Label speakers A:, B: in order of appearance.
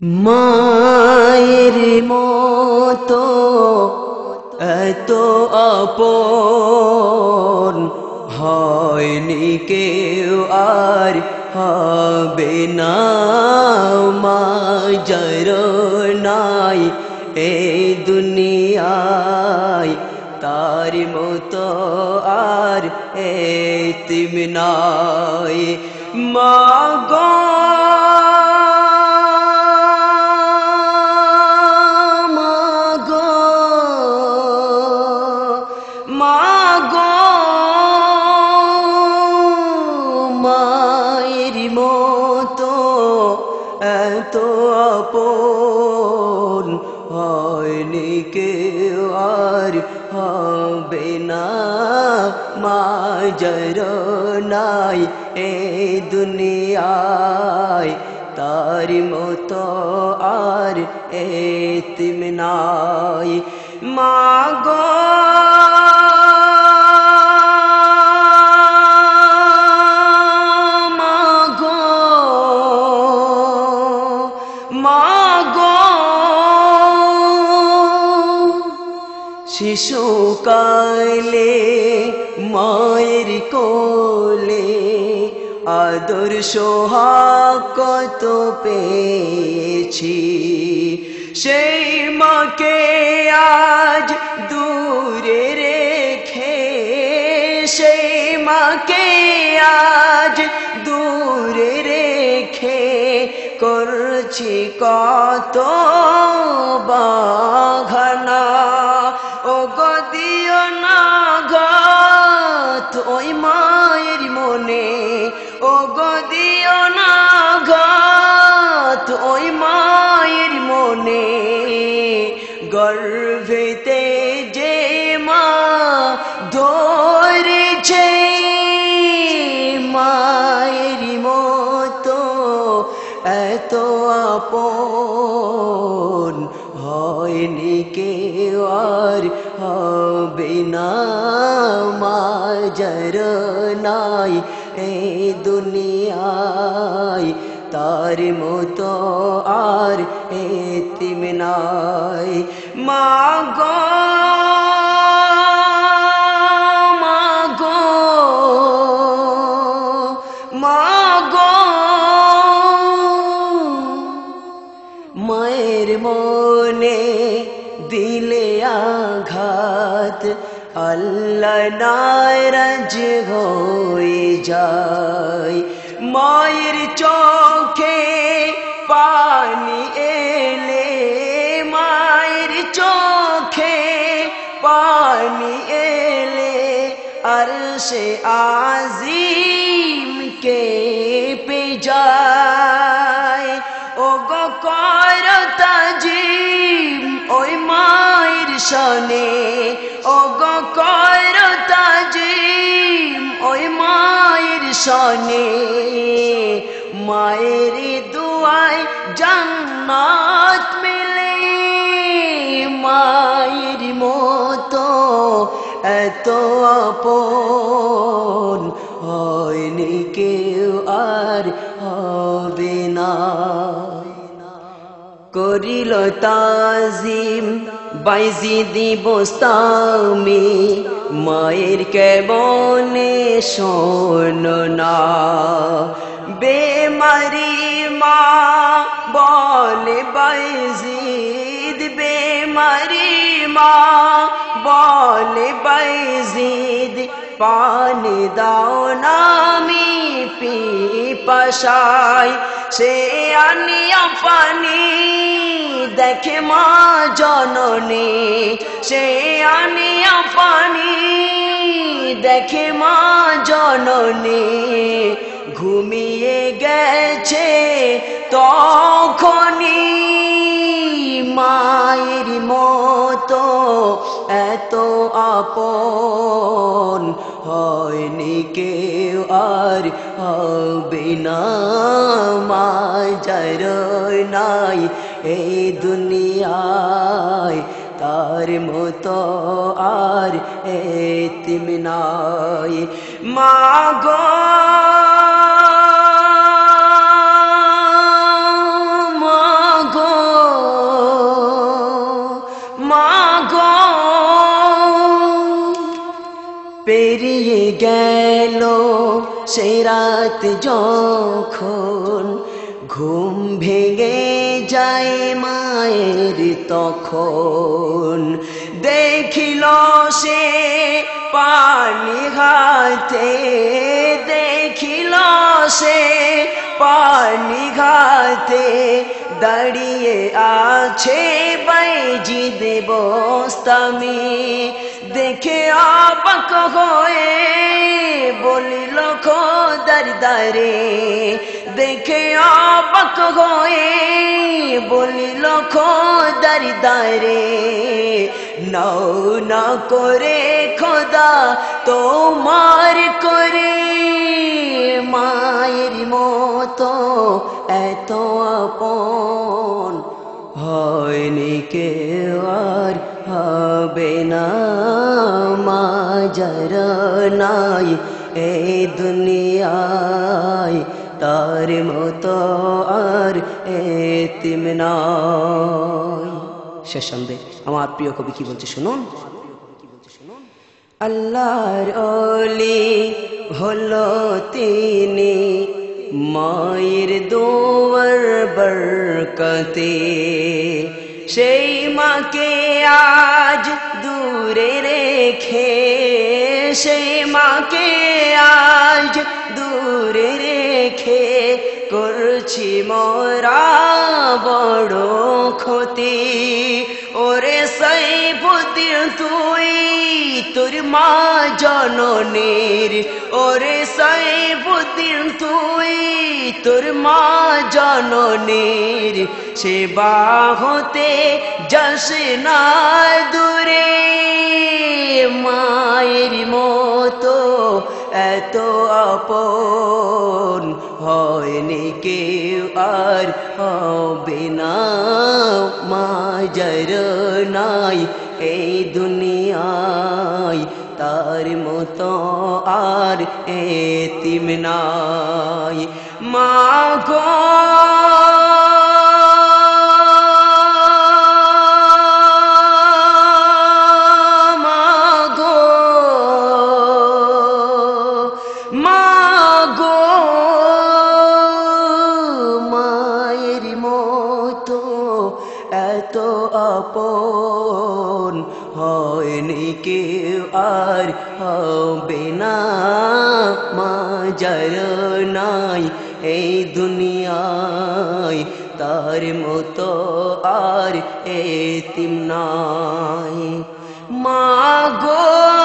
A: মায়ের মতো এত আপন হয়নি কেউ আর হবে না। মাজার নাই এই দুনিয়ায়, তার মতো আর এতিম নাই। মা হয়নি কেউ আর হবে না। মাজর নাই এ দুনিয়ায়, তার মতো আর এতিম নাই। মাগো মাগো শিশুকালে মায়ের কোলে আদর সোহাগ কত পেয়েছি। সেই মাকে আজ দূরে রেখে, সেই মাকে আজ দূরে রেখে করছি কত বাঘনা। ও গদিও না গাত ওই মায়ের মনে। ও গদিও না গাত ওই মায়ের মনে। গর্ভেতে যে মা ধরেছে মাজার নাই এই দুনিয়ায় তার মতো আর এতিম নাই। মাগো মাগো আল্লাহ নারাজ হয়ে যায় মায়ের চোখে পানি এলে, মায়ের চোখে পানি এলে, আর সে আজিম কে পে যায়। ও গো করতা জিম ওই মায়ের সনে ও গো ওই মায়ের সনে মায়ের দুয়াই জান্নাত মিলে। মায়ের মতো এত আপন হয়নি কেউ আর হবে না। করিল তাজিম বাইজিদি বস্তামি মায়ের কেবনে শোন না। বেমারি মা বলে বাইজিদ বেমারি মা বলে বাইজিদ পানি দাও নামি পিপাসায়। সে আনিয়া পানি দেখে মা জননী। সে আনিয়া পানি দেখে মা জননী। ঘুমিয়ে গেছে তখনই মায়ের মতো এত আপন হয়নি কেউ আর হবে। নাই যারই নাই এই দুনিয়ায়। তার মতো আর এতিম নাই। মাগো পেরিয়ে গেল সে রাত যখন ঘুম ভেঙে যায় মায়ের তখন দেখিল সে পানি হাতে দেখিল সে পানি ঘাতে দাঁড়িয়ে আছে বাইজিদ বস্তামি দেখে অবাক হয়ে বলিল, খোদার দারে দেখে অবাক হয়ে বলিল, খোদার দারে নাও না করে খোদা তোমার করে মায়ের মতো এত আপন হয়নি কেউ আর হবে না। মাজার নাই এই দুনিয়ায়, তার মতো আর এতিম নাই। শেষ সন্দেহ আমার প্রিয় কবি কি বলছে শুনুন? আল্লাহর অলি হলো তিনি মায়ের দোয়ার বরকতে। সেই মাকে আজ দূরে রেখে, সেই মাকে আজ দূরে রেখে করছি মোরা বড় ক্ষতি। ওরে সাইফুদ্দিন তুই, তোর মা জননীর। ওরে সাইফুদ্দিন তুই, তোর মা জননীর। সেবা হতে যশ না দূরে, মায়ের মতো এত আপন হয়নি কেউ আর হবে না, মাজার নাই। এই দুনিয়ায় তার মতো আর এতিম নাই। মা গো হবে না মাজার নাই এই দুনিয়ায়। তার মতো আর এতিম নাই। মা গো